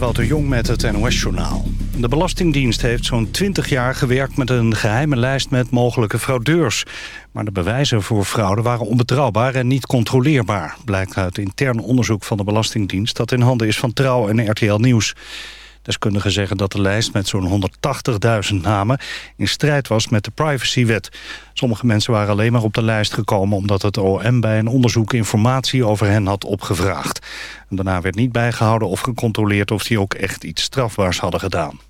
Wouter Jong met het NOS-journaal. De Belastingdienst heeft zo'n 20 jaar gewerkt met een geheime lijst met mogelijke fraudeurs. Maar de bewijzen voor fraude waren onbetrouwbaar en niet controleerbaar. Blijkt uit intern onderzoek van de Belastingdienst dat in handen is van Trouw en RTL Nieuws. Deskundigen zeggen dat de lijst met zo'n 180.000 namen in strijd was met de privacywet. Sommige mensen waren alleen maar op de lijst gekomen omdat het OM bij een onderzoek informatie over hen had opgevraagd. En daarna werd niet bijgehouden of gecontroleerd of die ook echt iets strafbaars hadden gedaan.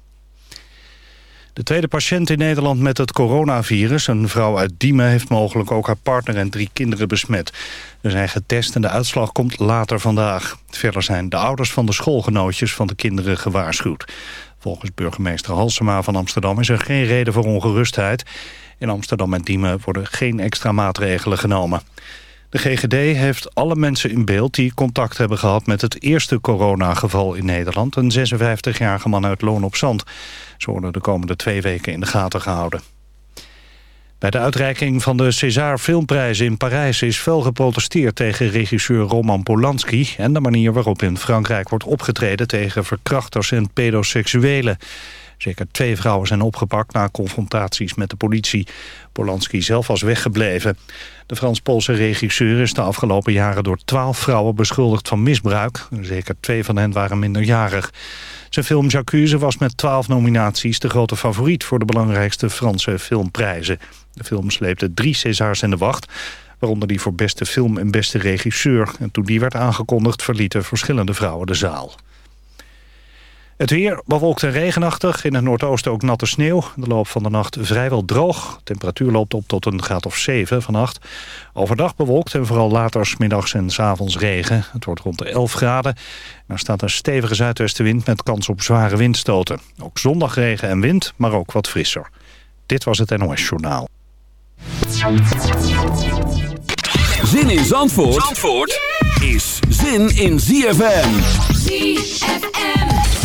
De tweede patiënt in Nederland met het coronavirus, een vrouw uit Diemen... heeft mogelijk ook haar partner en drie kinderen besmet. Ze zijn getest en de uitslag komt later vandaag. Verder zijn de ouders van de schoolgenootjes van de kinderen gewaarschuwd. Volgens burgemeester Halsema van Amsterdam is er geen reden voor ongerustheid. In Amsterdam en Diemen worden geen extra maatregelen genomen. De GGD heeft alle mensen in beeld die contact hebben gehad met het eerste coronageval in Nederland. Een 56-jarige man uit Loon op Zand. Ze worden de komende twee weken in de gaten gehouden. Bij de uitreiking van de César Filmprijzen in Parijs is fel geprotesteerd tegen regisseur Roman Polanski en de manier waarop in Frankrijk wordt opgetreden tegen verkrachters en pedoseksuelen. Zeker twee vrouwen zijn opgepakt na confrontaties met de politie. Polanski zelf was weggebleven. De Frans-Poolse regisseur is de afgelopen jaren door twaalf vrouwen beschuldigd van misbruik. Zeker twee van hen waren minderjarig. Zijn film J'accuse was met twaalf nominaties de grote favoriet voor de belangrijkste Franse filmprijzen. De film sleepte drie Césars in de wacht, waaronder die voor beste film en beste regisseur. En toen die werd aangekondigd verlieten verschillende vrouwen de zaal. Het weer bewolkt en regenachtig. In het noordoosten ook natte sneeuw. De loop van de nacht vrijwel droog. De temperatuur loopt op tot een graad of 7 vannacht. Overdag bewolkt en vooral later middags en s avonds regen. Het wordt rond de 11 graden. Er staat een stevige zuidwestenwind met kans op zware windstoten. Ook zondag regen en wind, maar ook wat frisser. Dit was het NOS Journaal. Zin in Zandvoort, Zandvoort is zin in ZFM. ZFM.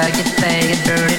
plug it, play it, pretty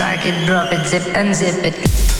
drag it, drop it, zip and zip it.